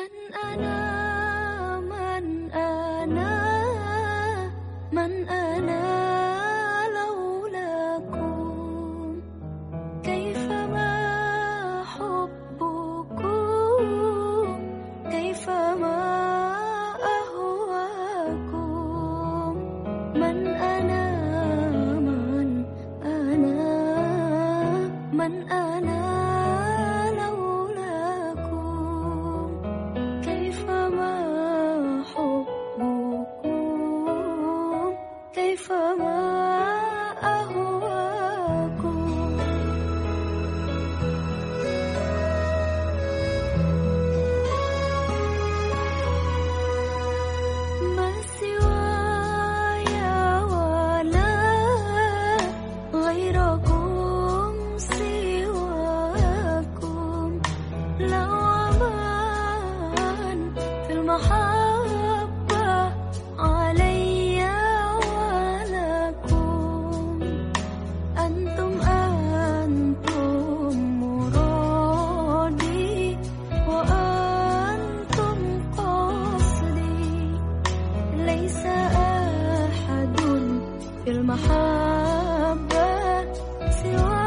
Man ana, man ana, man ana لولاكم كيفما حبكم كيفما أهواكم من أنا من أنا من أنا محبة سواك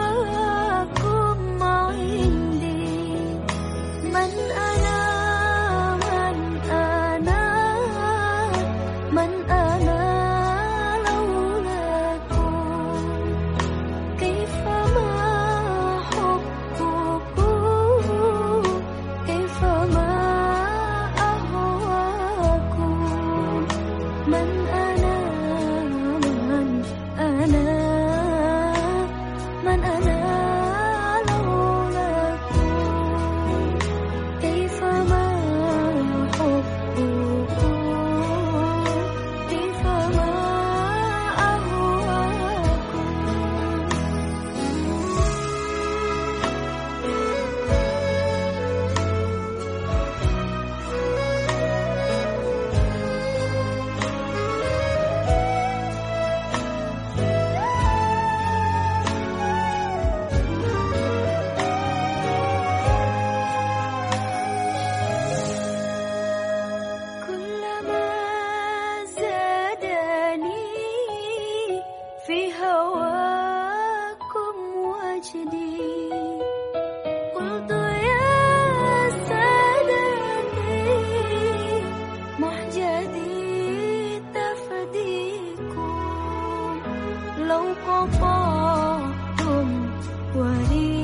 في هواكم وجدي. قلت يا سادتي محجدي تفديكم لو قطعتم ولي